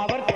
A